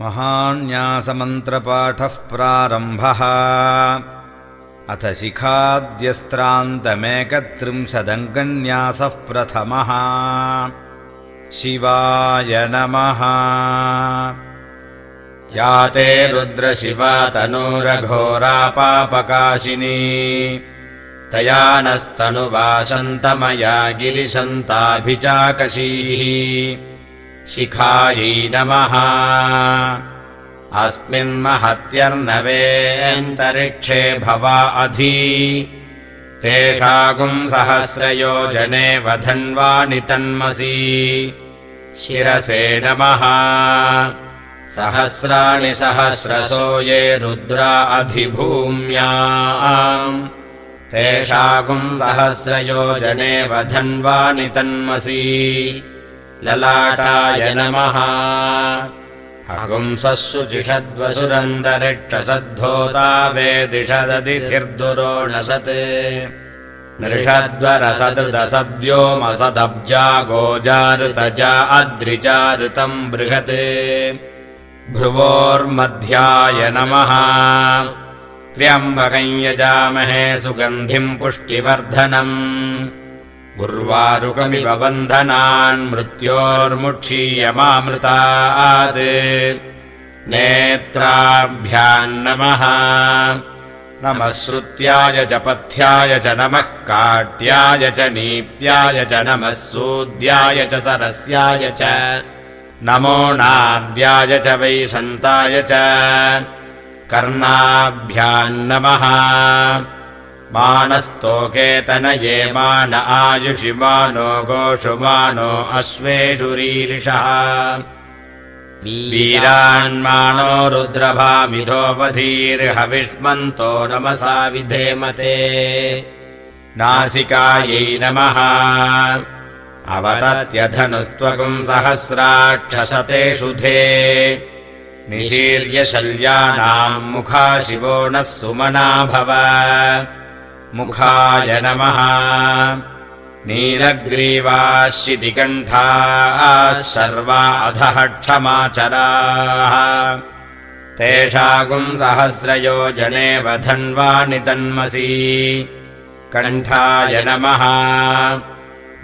महान्यासमन्त्रपाठः प्रारम्भः। अथ शिखाद्यस्त्रान्तमेकत्रिंशदङ्गन्यासः प्रथमः। शिवाय नमः। या ते रुद्रशिवा तनूरघोरापापकाशिनी। तया नस्तनुवासन्तमया गिरिशन्ताभिचाकशीः शिखायै नमः। अस्मिन्महत्यर्नवेऽन्तरिक्षे भवा अधि। तेषागुम् सहस्रयोजने वधन्वाणि तन्मसि। शिरसे नमः। सहस्राणि सहस्रसो ये रुद्रा अधिभूम्या तेषागुम् सहस्रयोजने वधन्वाणि तन्मसि ललाटाय नमः। वेदिषदतिथिर्दुरोणसत् नृषद्वरसदृतसद्व्योमसदब्जा गोजारुतजा अद्रिजारुतम् बृहत्। भ्रुवोर्मध्याय नमः। त्र्यम्बकम् यजामहे सुगन्धिम् पुष्टिवर्धनम् उर्वारुकमिव बन्धनान् मृत्योर्मुक्षीयमामृतात्। नेत्राभ्यान्नमः नमः। श्रुत्याय च पथ्याय च नमः काट्याय च नीप्याय च नमः सूद्याय च सरस्याय च। नमो नाद्याय च वैसन्ताय च। कर्णाभ्यान्नमः मानस्तोकेतनये मान आयुषिमानो गोषुमानो अश्वेषुरीरिषः वीरान्मानो रुद्रभामिधोऽवधीर्हविष्मन्तो नमसा विधेमते नासिकायै नमः। अवतत्यधनुस्त्वगुम् सहस्राक्षसते शुधे निशीर्यशल्यानाम् मुखा शिवो नः सुमना भव मुखाय नमः। नीलग्रीवाशितिकण्ठाः सर्वा अधः क्षमाचराः तेषागुम् सहस्रयोजने वधन्वाणि तन्मसि कण्ठाय नमः।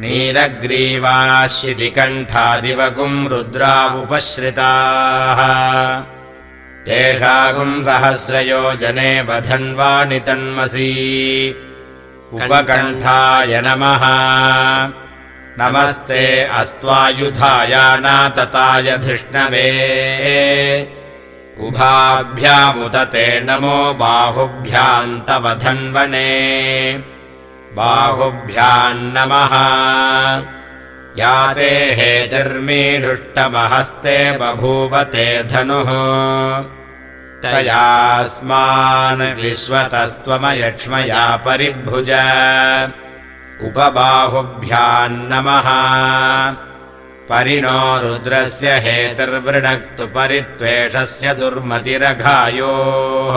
नीलग्रीवाशितिकण्ठादिवगुम् रुद्रा उपश्रिताः तेषागुम् सहस्रयोजने वधन्वाणि तन्मसि उपकण्ठाय नमः। नमस्ते अस्त्वायुधायानातताय धिष्णवे। उभाभ्यामुत ते नमो बाहुभ्यान्तवधन्वने बाहुभ्यान्नमः या ते हेतिर्मीढुष्टमहस्ते बभूवते धनुः। तयास्मान् विश्वतस्त्वमयक्ष्मया परिभुज। उपबाहुभ्यान्नमः परिणो रुद्रस्य हेतिर्वृणक्तु परित्वेषस्य दुर्मतिरघायोः।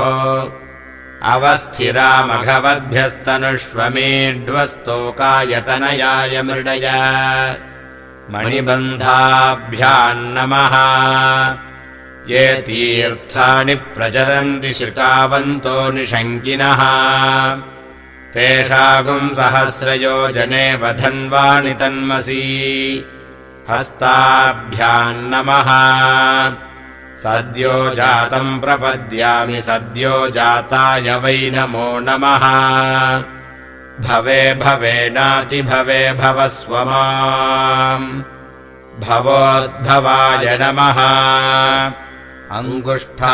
अवस्थिरामघवद्भ्यस्तनुष्वमेढ्वस्तोकायतनयाय मृडय मणिबन्धाभ्यान्नमः ये तीर्थानि प्रचरन्ति श्रितावन्तो निशङ्किनः। तेषागुम् सहस्रयोजने वधन्वाणि तन्मसि। हस्ताभ्यान्नमः सद्यो जातम् प्रपद्यामि सद्यो जाताय वै नमो नमः भवे भवे नाति भवे भवस्व माम्। भवोद्भवाय नमः। अङ्गुष्ठाभ्यान्नमः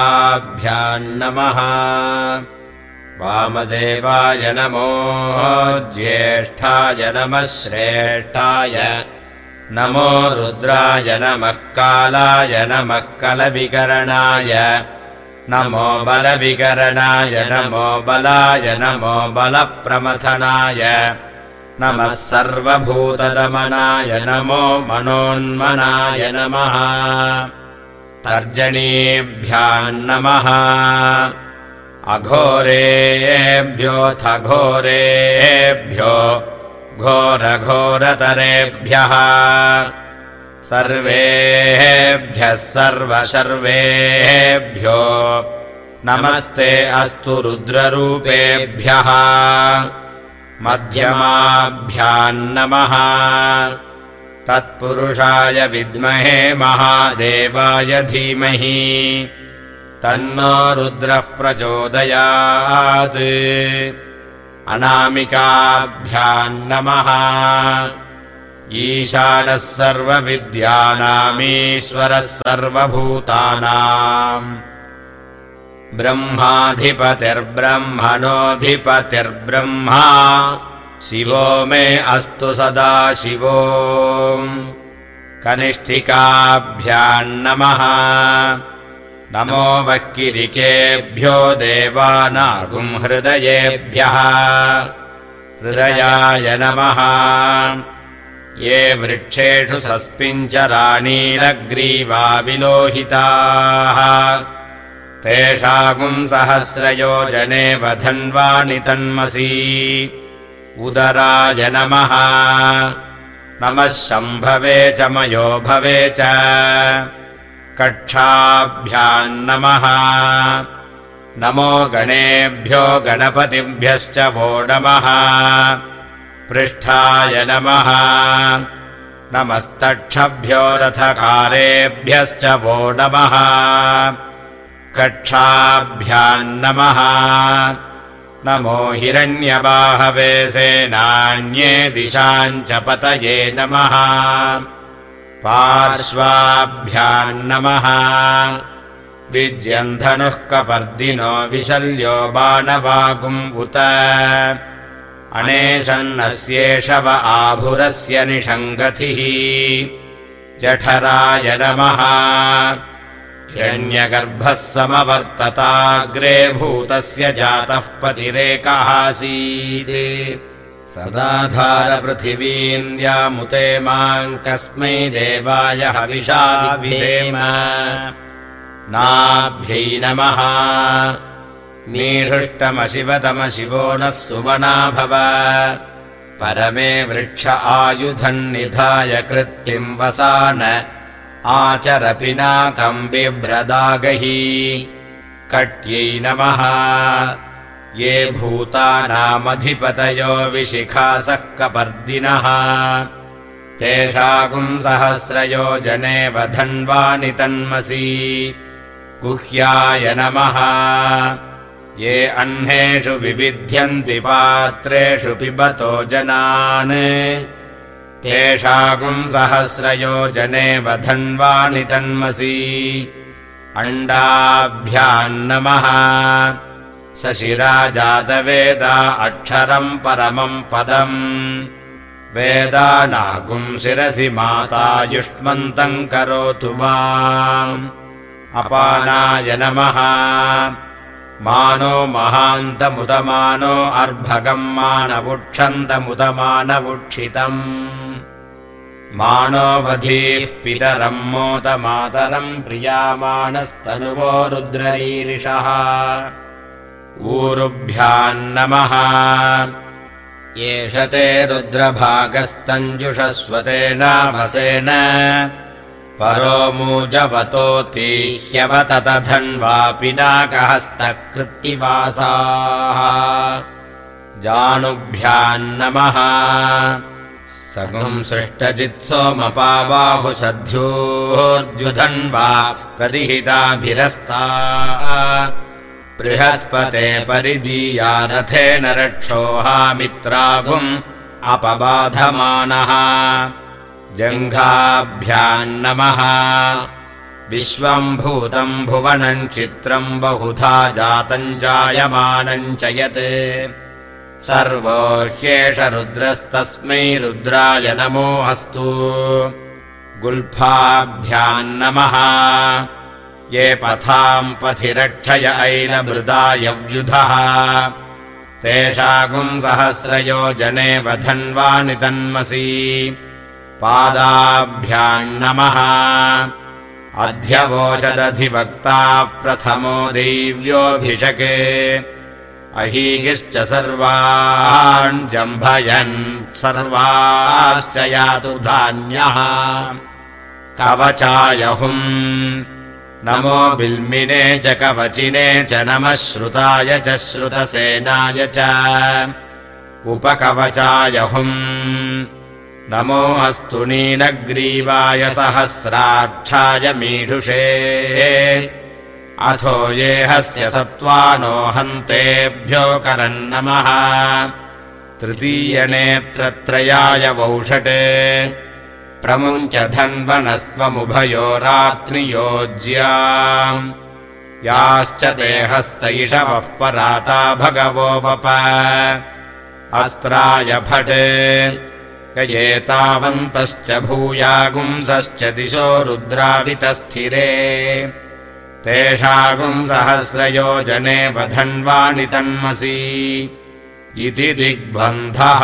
वामदेवाय नमो ज्येष्ठाय नमः श्रेष्ठाय। नमो रुद्राय नमः कालाय नमः कलविकरणाय नमो बलविकरणाय नमो बलाय नमो बलप्रमथनाय। नमः सर्वभूतदमनाय नमो मनोन्मनाय नमः। तर्जनीभ्यान्नमः अघोरेभ्योऽथ घोरेभ्यो घोरघोरतरेभ्यः सर्वेभ्यः सर्वशर्वेभ्यो। नमस्ते अस्तु रुद्ररूपेभ्यः। मध्यमाभ्यान्नमः। तत्पुरुषाय विद्महे महादेवाय धीमहि। तन्नो रुद्रः प्रचोदयात्। अनामिकाभ्यान्नमः ईशानः सर्वविद्यानामीश्वरः सर्वभूतानाम्। ब्रह्माधिपतिर्ब्रह्मणोऽधिपतिर्ब्रह्मा। शिवो मे अस्तु सदा शिवो। कनिष्ठिकाभ्यान्नमः नमो। वक्किरिकेभ्यो देवानागुम् हृदयेभ्यः। हृदयाय नमः ये वृक्षेषु सस्पिञ्चराणीलग्रीवा विलोहिताः तेषागुम् सहस्रयोजने वधन्वानि तन्मसि उदराय नमः। नमः शम्भवे च मयो भवे च। कक्षाभ्यान्नमः नमो गणेभ्यो गणपतिभ्यश्च वो नमः पृष्ठाय नमः। नमस्तक्षभ्यो रथकारेभ्यश्च वो नमः। कक्षाभ्यान्नमः नमो। हिरण्यबाहवे सेनान्ये दिशाम् च पतये नमः। पार्श्वाभ्यान्नमः विज्यन्धनुः कपर्दिनो विशल्यो बाणवागुम् उत अणेशन्नस्येष व आभुरस्य निषङ्गतिः जठराय नमः। हिरण्यगर्भः समवर्तताग्रे भूतस्य जातः पतिरेकः आसीत् सदाधारपृथिवीन्द्यामुते माम् कस्मै देवाय हविषाभिधेम नाभ्यै नमः नीहृष्टमशिवतमशिवो नः सुमना भव। परमे वृक्ष आयुधम् निधाय कृत्तिम् वसान आचरपिनाकम् बिभ्रदागही। कट्यै नमः। ये भूतानामधिपतयो विशिखासः कपर्दिनः तेषागुम् सहस्रयोजने वधन्वानि तन्मसि। गुह्याय नमः ये अह्नेषु विविध्यन्ति पात्रेषु पिबतो जनान्। तेषागुम् सहस्रयोजने वधन्वानि तन्मसि। अण्डाभ्यान्नमः शशिरा जातवेदा अक्षरम् परमम् पदम्। वेदानागुम् शिरसि माता युष्मन्तम् करोतु माम्। अपानाय नमः मानो महान्तमुदमानो अर्भगम् मानवुक्षन्तमुदमानवुक्षितम् मानोऽवधीः पितरम् मोदमातरम् प्रियामाणस्तनुवो रुद्ररीरिषः। ऊरुभ्यान्नमः एष ते रुद्रभागस्तञ्जुषस्वतेनाभसेन परो मूजवतोतीह्यवततधन्वापिनाकहस्तकृत्तिवासाः जानुभ्यान्नमः। सगुम् सृष्टजित्सोमपाबाहुषध्योर्द्युधन्वा प्रतिहिताभिरस्ता। बृहस्पते परिदीया रथेन रक्षोहामित्रागुम् अपबाधमानः जङ्घाभ्यान्नमः विश्वम् भूतम् भुवनम् चित्रम् बहुधा जातम् जायमानम् च यत्। सर्वो ह्येष रुद्रस्तस्मै रुद्राय नमोऽस्तु गुल्फाभ्यान्नमः ये पथाम् पथि रक्षय ऐलमृदायव्युधः तेषागुम् सहस्रयोजने वधन्वानि तन्मसि पादाभ्यान्नमः अध्यवोचदधिवक्ताः प्रथमो दैव्योऽभिषके। अहीगिश्च सर्वान् जम्भयन् सर्वाश्च यातु धान्यः। कवचायहुम् नमो बिल्मिने च कवचिने च नमः श्रुताय च श्रुतसेनाय च। उपकवचायहुम् नमो अस्तु नीलग्रीवाय सहस्राक्षाय मीढुषे अथो येहस्य हन्तेभ्यो करन्नमः तृतीयनेत्रत्रयाय वौषटे। प्रमुञ्च धन्वनस्त्वमुभयोरात्रियोज्या याश्च ते हस्तैषवः पराता भगवो वप। अस्त्राय भटे एतावन्तश्च भूयागुंसश्च दिशो रुद्रावितस्थिरे। तेषागुंसहस्रयोजने वधन्वाणि तन्मसि। इति दिग्बन्धः